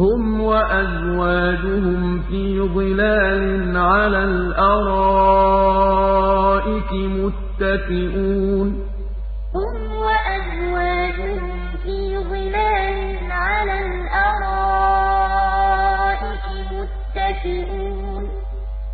هُمْ وَأَزْوَاجُهُمْ فِي ظِلَالٍ عَلَى الْأَرَائِكِ مُتَّكِئُونَ.